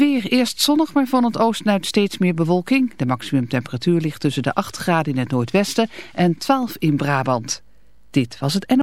Weer eerst zonnig, maar van het oosten uit steeds meer bewolking. De maximumtemperatuur ligt tussen de 8 graden in het noordwesten en 12 in Brabant. Dit was het NO.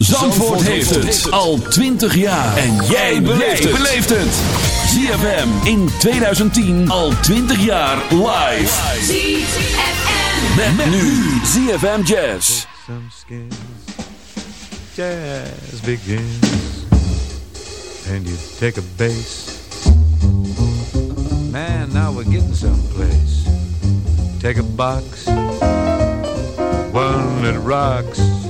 Zandvoort, heeft het al 20 jaar. En jij beleeft het. ZFM in 2010 al 20 jaar live. ZFM. Met, met nu ZFM Jazz. Some skins. Jazz begins. And you take a bass. Man, now we're getting someplace. Take a box. One that rocks.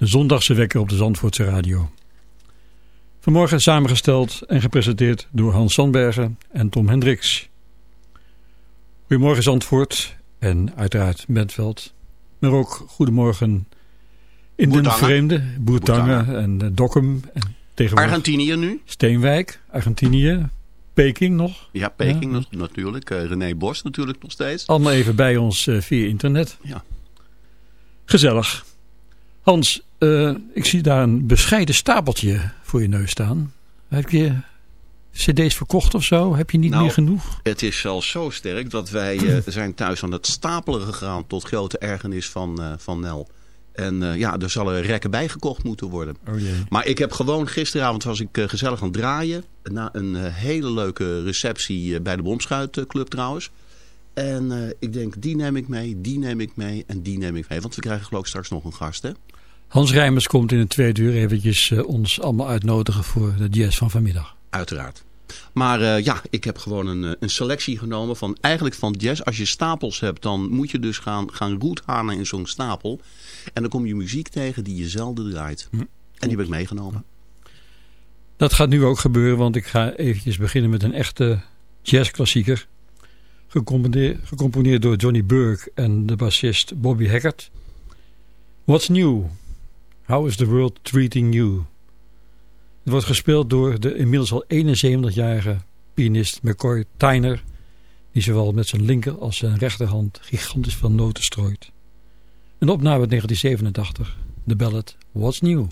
De zondagse wekker op de Zandvoortse radio. Vanmorgen samengesteld en gepresenteerd door Hans Sandbergen en Tom Hendricks. Goedemorgen Zandvoort en uiteraard Bentveld. Maar ook goedemorgen in de vreemde, Boertangen en uh, Dokkum. En tegenwoordig Argentinië nu? Steenwijk, Argentinië, Peking nog. Ja, Peking ja. natuurlijk. Uh, René Bos natuurlijk nog steeds. Allemaal even bij ons uh, via internet. Ja. Gezellig. Hans, uh, ik zie daar een bescheiden stapeltje voor je neus staan. Heb je cd's verkocht of zo? Heb je niet nou, meer genoeg? Het is zelfs zo sterk dat wij uh, zijn thuis aan het stapelen gegaan tot grote ergernis van, uh, van Nel. En uh, ja, er zullen rekken bijgekocht moeten worden. Oh jee. Maar ik heb gewoon, gisteravond was ik gezellig aan het draaien. Na een hele leuke receptie bij de Bomschuitclub trouwens. En ik denk, die neem ik mee, die neem ik mee en die neem ik mee. Want we krijgen geloof ik straks nog een gast, hè? Hans Rijmers komt in het tweede uur eventjes uh, ons allemaal uitnodigen voor de jazz van vanmiddag. Uiteraard. Maar uh, ja, ik heb gewoon een, een selectie genomen van eigenlijk van jazz. Als je stapels hebt, dan moet je dus gaan, gaan roethanen in zo'n stapel. En dan kom je muziek tegen die je zelden draait. Hm. En die heb ik meegenomen. Dat gaat nu ook gebeuren, want ik ga eventjes beginnen met een echte jazzklassieker. Gecomponeerd, gecomponeerd door Johnny Burke en de bassist Bobby Hackett. What's New? How is the World Treating You? Het wordt gespeeld door de inmiddels al 71-jarige pianist McCoy Tyner, die zowel met zijn linker als zijn rechterhand gigantisch veel noten strooit. Een opname uit 1987, de ballad What's New?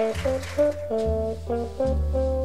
Thank you.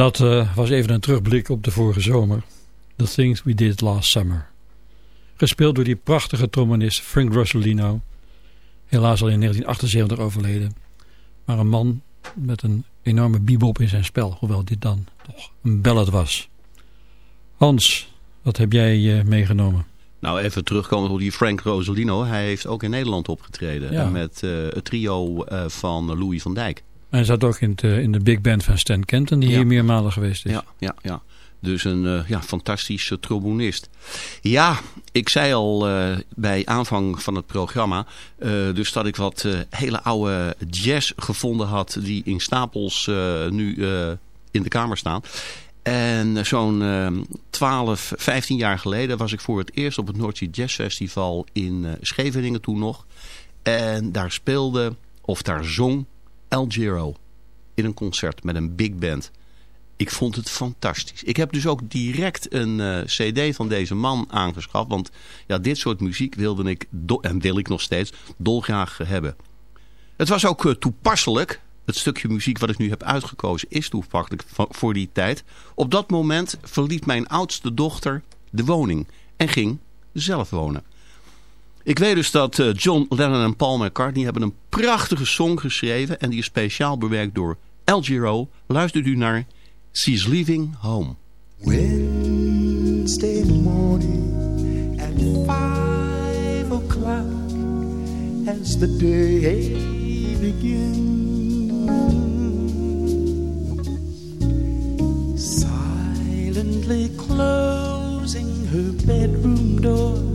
Dat eh, was even een terugblik op de vorige zomer. The Things We Did Last Summer. Gespeeld door die prachtige trombonist Frank Rossellino. Helaas al in 1978 overleden. Maar een man met een enorme bebop in zijn spel. Hoewel dit dan toch een ballad was. Hans, wat heb jij uh, meegenomen? Nou, even terugkomen op die Frank Rosolino. Hij heeft ook in Nederland opgetreden. Ja. Met uh, het trio van Louis van Dijk. Hij zat ook in, te, in de big band van Stan Kenton, die Ja. hier meermalen geweest is. Ja, ja, ja. Dus een uh, ja, fantastische trombonist. Ja, ik zei al uh, bij aanvang van het programma... Uh, dus dat ik wat hele oude jazz gevonden had... die in stapels nu in de kamer staan. En zo'n 12, 15 jaar geleden was ik voor het eerst op het Noordzee Jazz Festival in Scheveningen toen nog. En daar speelde, of daar zong El Giro in een concert met een big band. Ik vond het fantastisch. Ik heb dus ook direct een uh, cd van deze man aangeschaft. Want ja, dit soort muziek wilde ik, en wil ik nog steeds, dolgraag hebben. Het was ook uh, toepasselijk. Het stukje muziek wat ik nu heb uitgekozen is toepasselijk voor die tijd. Op dat moment verliet mijn oudste dochter de woning en ging zelf wonen. Ik weet dus dat uh, John Lennon en Paul McCartney hebben een prachtige song geschreven. En die is speciaal bewerkt door El Giro. Luistert u naar She's Leaving Home. Wednesday morning at five o'clock as the day begins. Silently closing her bedroom door,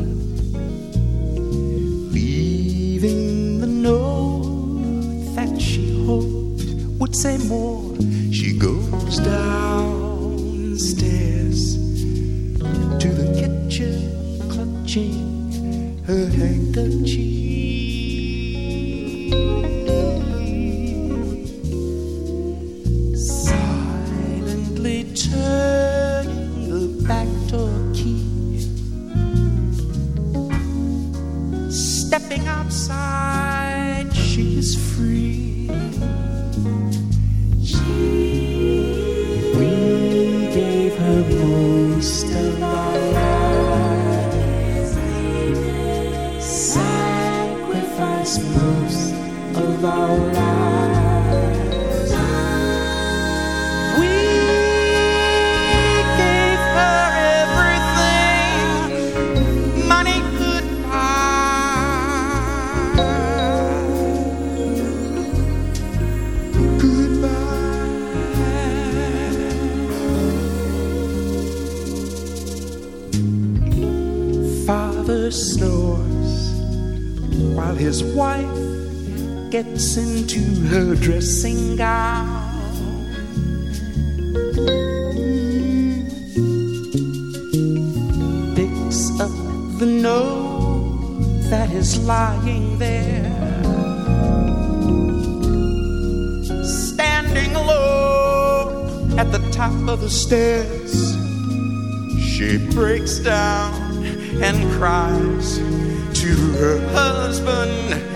say more she goes downstairs to the kitchen, clutching her handkerchief. Silently turning the back door key, stepping outside, she is free. Into her dressing gown. Picks up the note that is lying there. Standing alone at the top of the stairs, she breaks down and cries to her husband,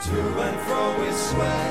To and fro we sway.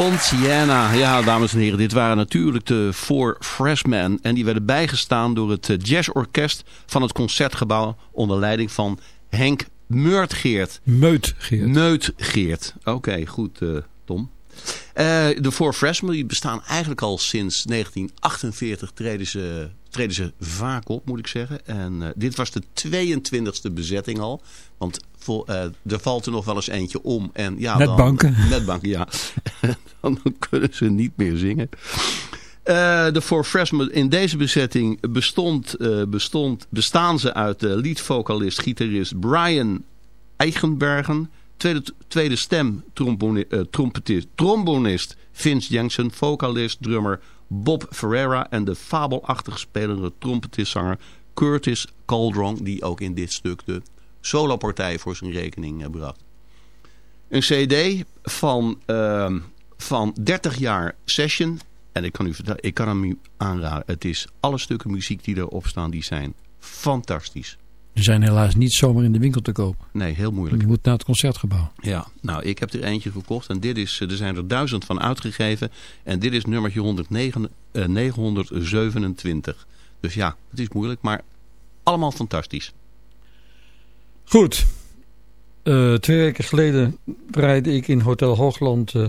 Ponciana, ja dames en heren, dit waren natuurlijk de Four Freshmen. En die werden bijgestaan door het eh, jazzorkest van het Concertgebouw onder leiding van Henk Meurtgeert. Meutgeert. Meutgeert. Oké, goed. Eh, de Four Freshmen bestaan eigenlijk al sinds 1948 treden ze, treden ze vaak op, moet ik zeggen. En eh, dit was de 22e bezetting al. Want vol, eh, er valt er nog wel eens eentje om. En, ja, Met dan- banken. Met banken, ja. dan kunnen ze niet meer zingen. Eh, de Four Freshmen in deze bezetting bestond, eh, bestond, bestaan ze uit de leadvocalist, gitarist Brian Eigenbergen. Tweede, tweede stem eh, trompetist, trombonist Vince Jensen. Vocalist, drummer Bob Ferreira. En de fabelachtig spelende trompetistzanger Curtis Caldron. Die ook in dit stuk de solopartij voor zijn rekening eh, bracht. Een cd van, ehm, van 30 jaar session. En ik kan u ik kan hem u aanraden. Het is alle stukken muziek die erop staan, die zijn fantastisch. Die zijn helaas niet zomaar in de winkel te kopen. Nee, heel moeilijk. Je moet naar het concertgebouw. Ja, nou, ik heb er eentje gekocht en dit is, er zijn er duizend van uitgegeven. En dit is nummertje 109, eh, 927. Dus ja, het is moeilijk, maar allemaal fantastisch. Goed. Eh, twee weken geleden draaide ik in Hotel Hoogland eh,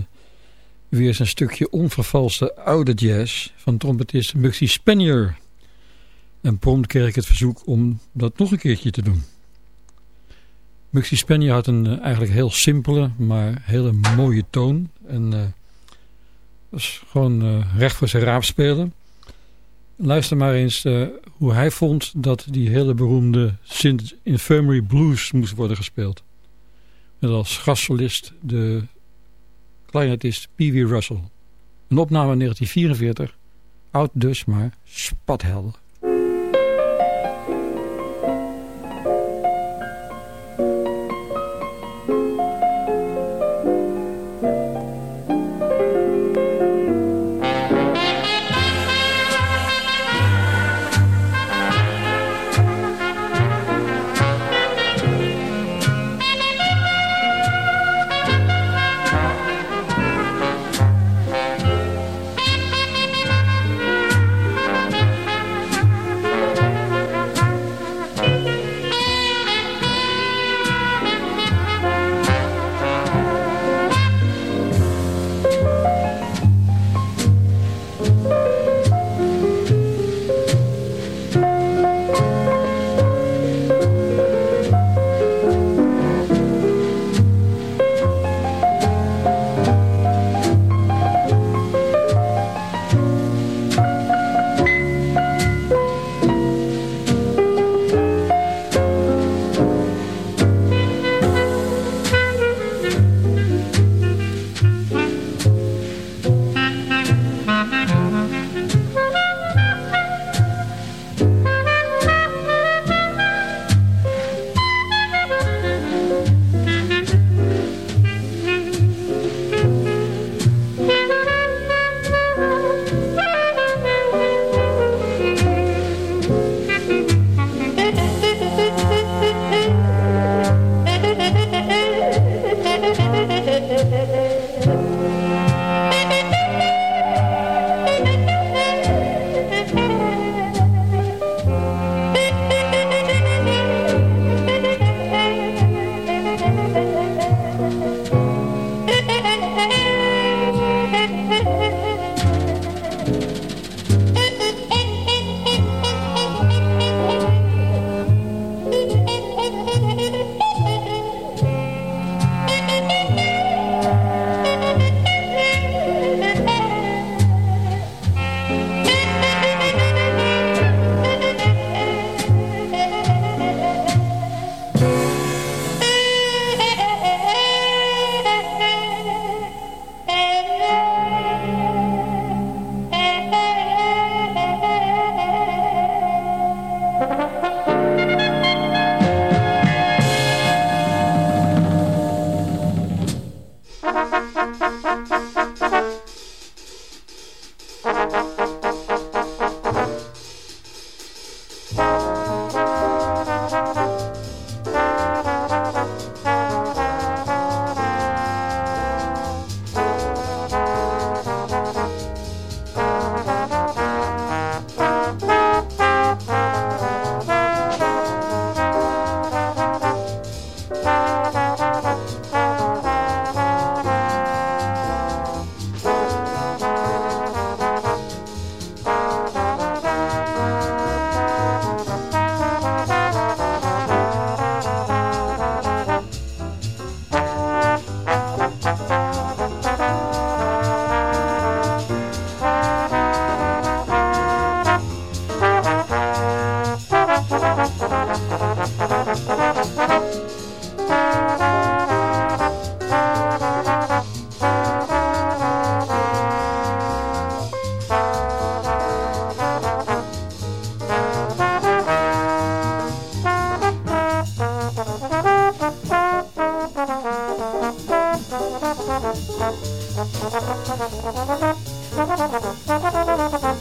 weer eens een stukje onvervalste oude jazz van trompetist Muxie Spanier. En prompt kreeg ik het verzoek om dat nog een keertje te doen. Muxie Spanier had een eh, eigenlijk heel simpele, maar hele mooie toon. En eh was gewoon eh, recht voor zijn raap spelen. Luister maar eens hoe hij vond dat die hele beroemde St. Infirmary Blues moest worden gespeeld. Met als gastsolist de clarinetist Pee Wee Russell. Een opname in 1944. Oud dus, maar spathelder. ハハハハ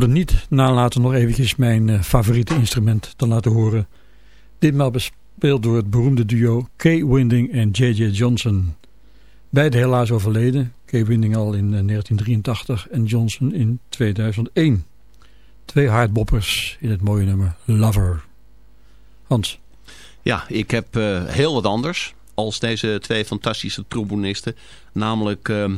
kon het niet nalaten nog eventjes mijn eh, favoriete instrument te laten horen. Ditmaal bespeeld door het beroemde duo Kay Winding en J.J. Johnson. Beide helaas overleden. Kay Winding al in eh, 1983 en Johnson in 2001. Twee hardboppers in het mooie nummer Lover. Hans. Ja, ik heb eh, heel wat anders als deze twee fantastische trombonisten. Namelijk ehm,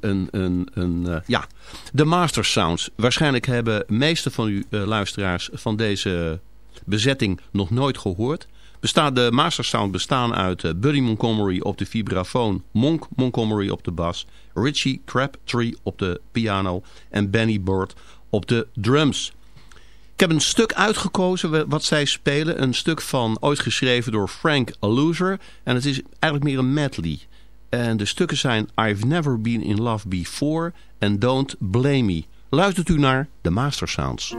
een, eh, ja, de Master Sounds. Waarschijnlijk hebben meeste van u eh, luisteraars van deze bezetting nog nooit gehoord. Bestaat, de Master Sound bestaan uit eh, Buddy Montgomery op de vibrafoon, Monk Montgomery op de bas, Richie Crabtree op de piano en Benny Bird op de drums. Ik heb een stuk uitgekozen wat zij spelen. Een stuk van ooit geschreven door Frank Loser. En het is eigenlijk meer een medley. En de stukken zijn I've Never Been In Love Before en Don't Blame Me. Luistert u naar de Master Sounds.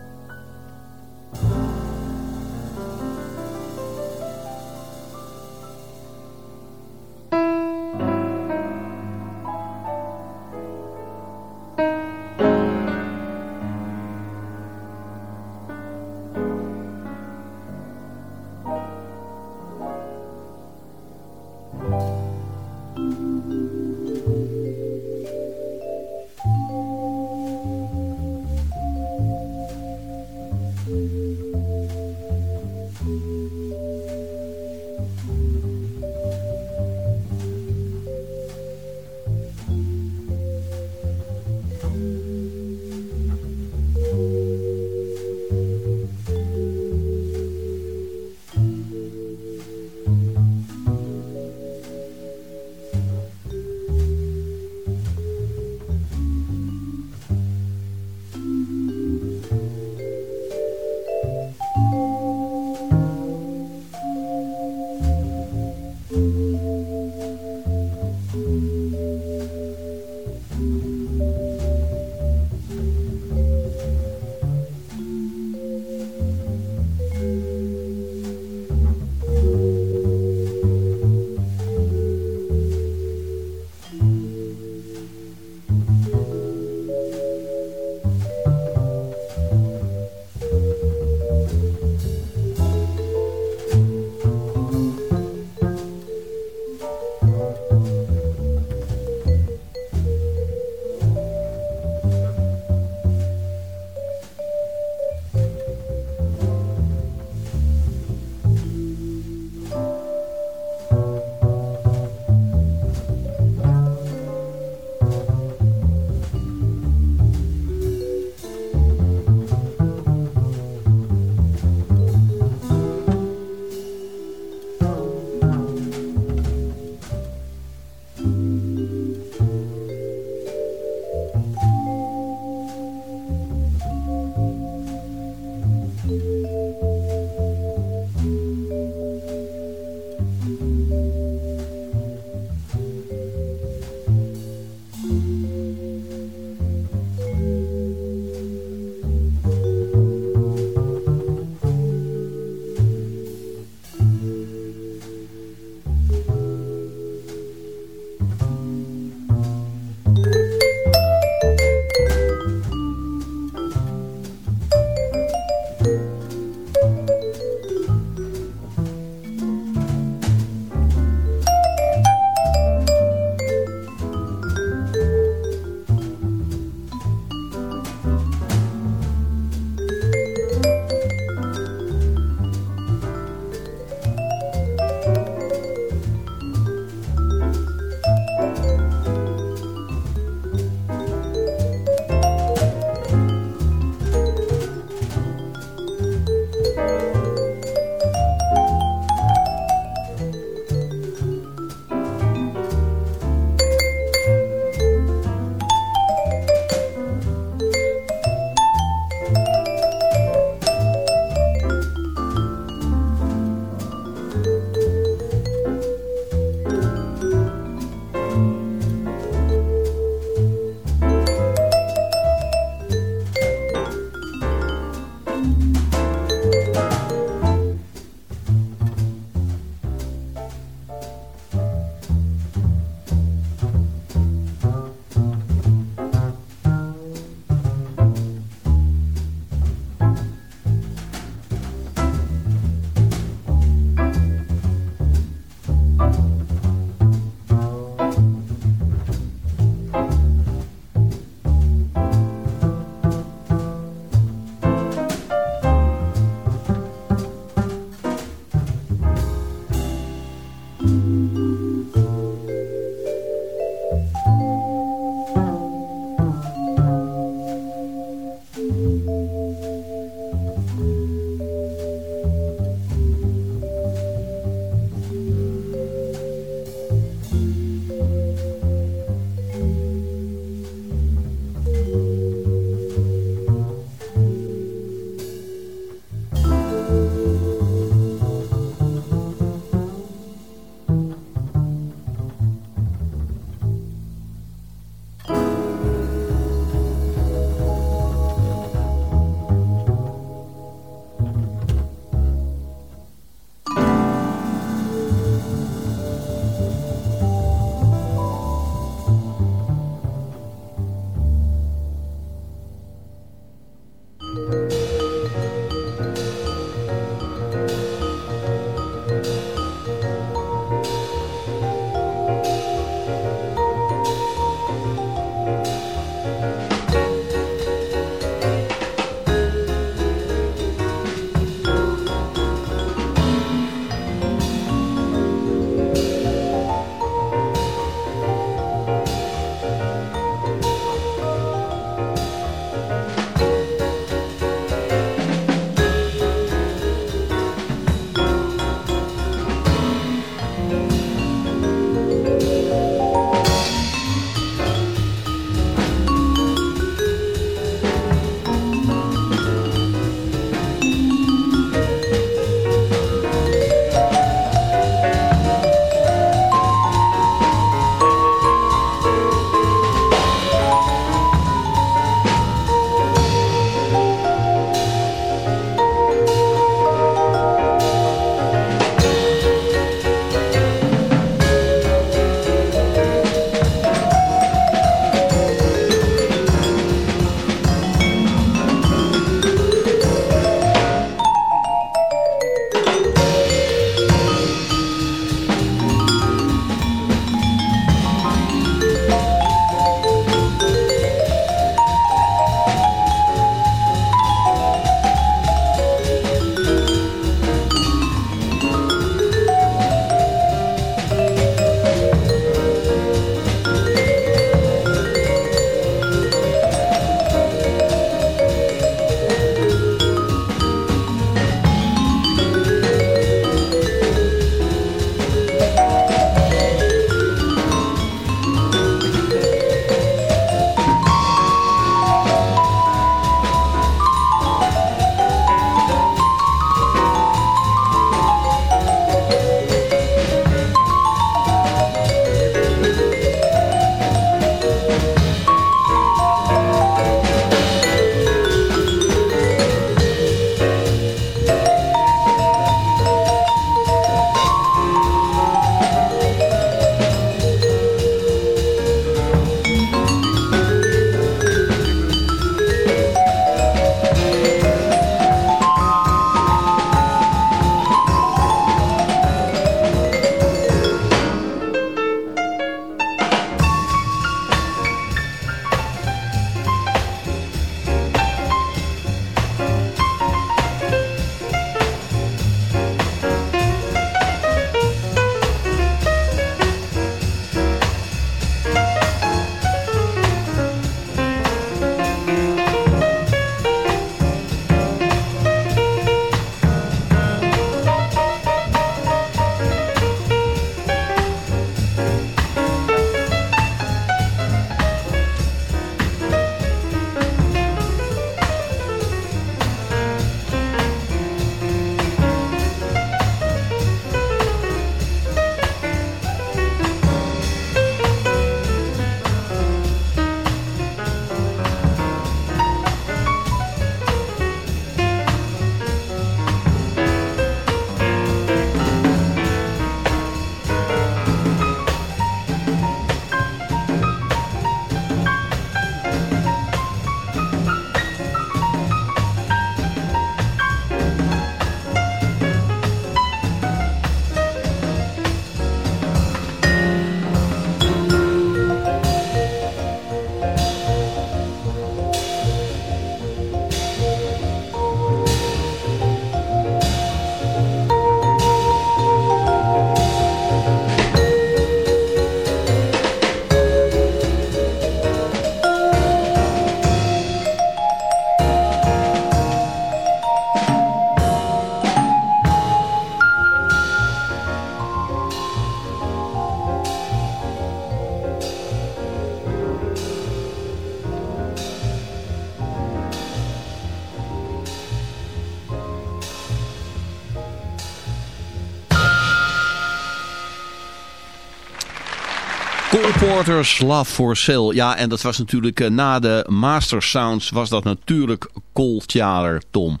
Porter's Love for Sale. Ja, en dat was natuurlijk eh, na de Master Sounds was dat natuurlijk Cold Tjaler, Tom.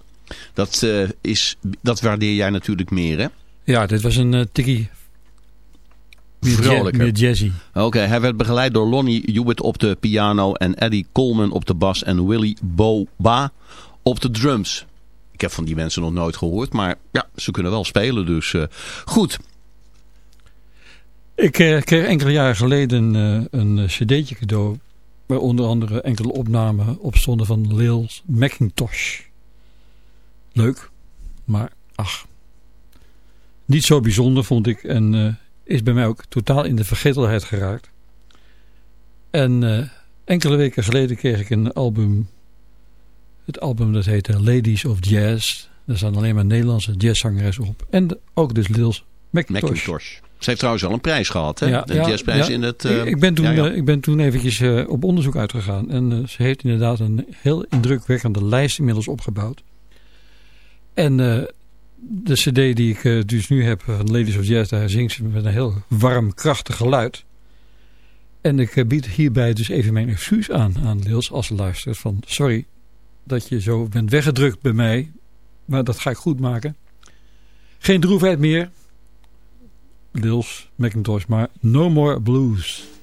Dat, eh, is, dat waardeer jij natuurlijk meer, hè? Ja, dit was een uh, tikkie Vrolijker. meer jazzy. Oké, hij werd begeleid door Lonnie Hewitt op de piano en Eddie Coleman op de bas en Willy Boba op de drums. Ik heb van die mensen nog nooit gehoord, maar ja, ze kunnen wel spelen, dus goed. Ik eh, kreeg enkele jaren geleden eh, een cd'tje cadeau. Waar onder andere enkele opnamen op stonden van Lils Macintosh. Leuk, maar ach. Niet zo bijzonder vond ik en eh, is bij mij ook totaal in de vergetelheid geraakt. En eh, enkele weken geleden kreeg ik een album. Het album dat heette Ladies of Jazz. Daar staan alleen maar Nederlandse jazzzangeres op. En ook dus Lils Macintosh. Macintosh. Ze heeft trouwens al een prijs gehad, hè? Ja, ja, jazzprijs ja. in het... eh, ik, ben toen, ja, ja. eh, ik ben toen eventjes eh, op onderzoek uitgegaan. En eh, ze heeft inderdaad een heel indrukwekkende lijst inmiddels opgebouwd. En eh, de cd die ik eh, dus nu heb van Ladies of Jazz, daar zingt ze met een heel warm, krachtig geluid. En ik eh, bied hierbij dus even mijn excuus aan aan Lils als luistert. Van sorry dat je zo bent weggedrukt bij mij. Maar dat ga ik goed maken. Geen droefheid meer. Lils Macintosh, maar No More Blues.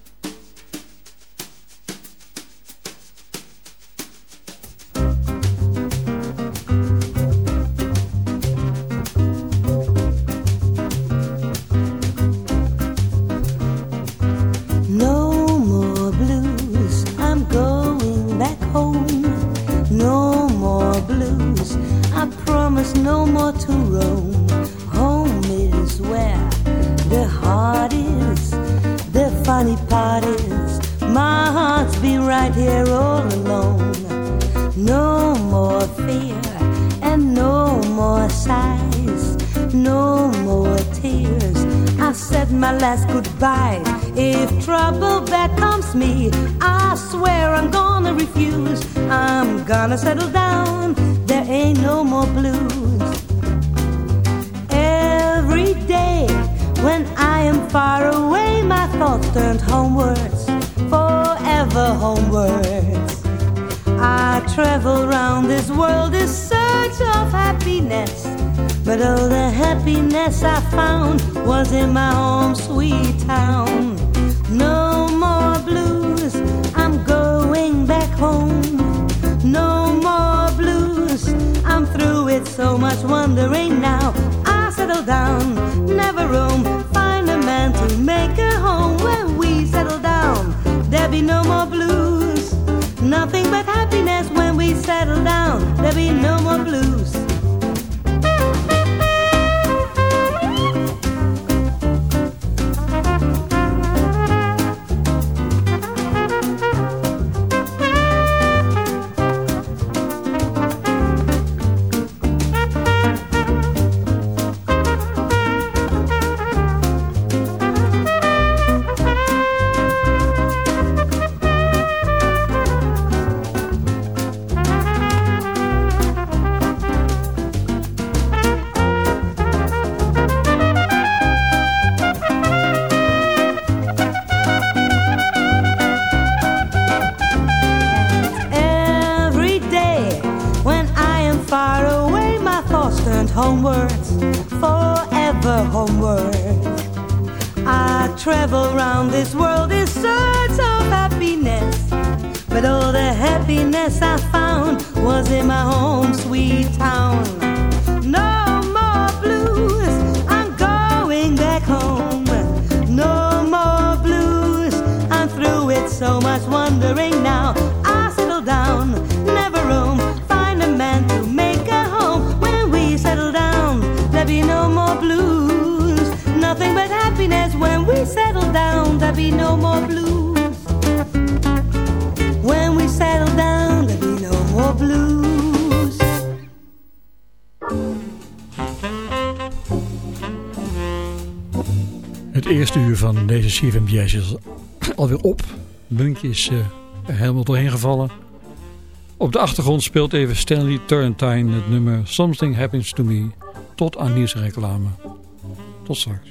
If trouble becomes me, I swear I'm gonna refuse. I'm gonna settle down. There ain't no more blues. Every day when I am far away, my thoughts turn homewards, forever homewards. I travel round this world in search of happiness. But all the happiness I found was in my home sweet town. No more blues, I'm going back home. No more blues, I'm through with so much wondering now. I settle down, never roam, find a man to make a home. When we settle down, there'll be no more blues. Nothing but happiness when we settle down. There'll be no more blues. CFM Jazz is alweer op. Muntje is er helemaal doorheen gevallen. Op de achtergrond speelt even Stanley Turrentine het nummer Something Happens to Me. Tot aan nieuwsreclame. Tot straks.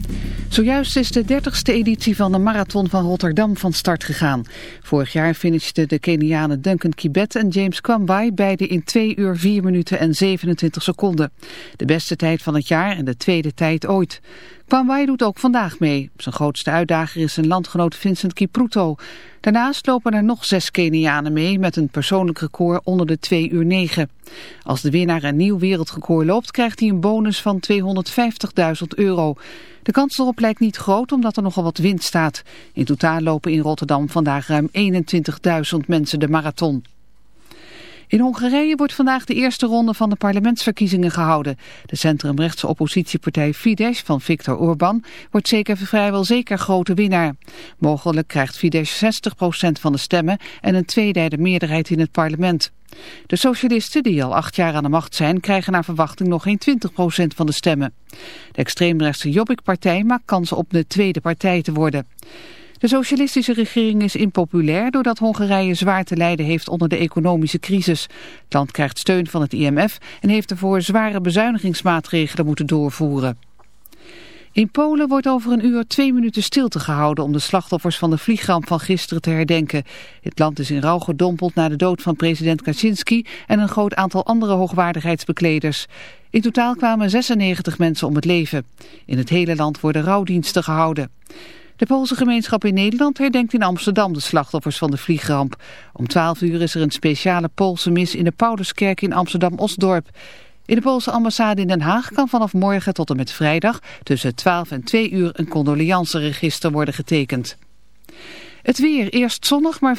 Zojuist is de 30ste editie van de Marathon van Rotterdam van start gegaan. Vorig jaar finishten de Kenianen Duncan Kibet en James Kwambai beide in 2 uur 4 minuten en 27 seconden. De beste tijd van het jaar en de tweede tijd ooit. Kwambai doet ook vandaag mee. Zijn grootste uitdager is zijn landgenoot Vincent Kipruto. Daarnaast lopen er nog zes Kenianen mee met een persoonlijk record onder de 2 uur 9. Als de winnaar een nieuw wereldrecord loopt krijgt hij een bonus van 250.000 euro. De kans erop lijkt niet groot omdat er nogal wat wind staat. In totaal lopen in Rotterdam vandaag ruim 21.000 mensen de marathon. In Hongarije wordt vandaag de eerste ronde van de parlementsverkiezingen gehouden. De centrumrechtse oppositiepartij Fidesz van Viktor Orbán wordt zeker vrijwel zeker grote winnaar. Mogelijk krijgt Fidesz 60% van de stemmen en een tweederde meerderheid in het parlement. De socialisten, die al acht jaar aan de macht zijn, krijgen naar verwachting nog geen 20% van de stemmen. De extreemrechtse Jobbik-partij maakt kansen op de tweede partij te worden. De socialistische regering is impopulair doordat Hongarije zwaar te lijden heeft onder de economische crisis. Het land krijgt steun van het IMF en heeft ervoor zware bezuinigingsmaatregelen moeten doorvoeren. In Polen wordt over een uur twee minuten stilte gehouden om de slachtoffers van de vliegramp van gisteren te herdenken. Het land is in rouw gedompeld na de dood van president Kaczynski en een groot aantal andere hoogwaardigheidsbekleders. In totaal kwamen 96 mensen om het leven. In het hele land worden rouwdiensten gehouden. De Poolse gemeenschap in Nederland herdenkt in Amsterdam de slachtoffers van de vliegramp. Om 12 uur is er een speciale Poolse mis in de Pauluskerk in Amsterdam-Osdorp. In de Poolse ambassade in Den Haag kan vanaf morgen tot en met vrijdag tussen 12 en 2 uur een condoleanceregister worden getekend. Het weer eerst zonnig, maar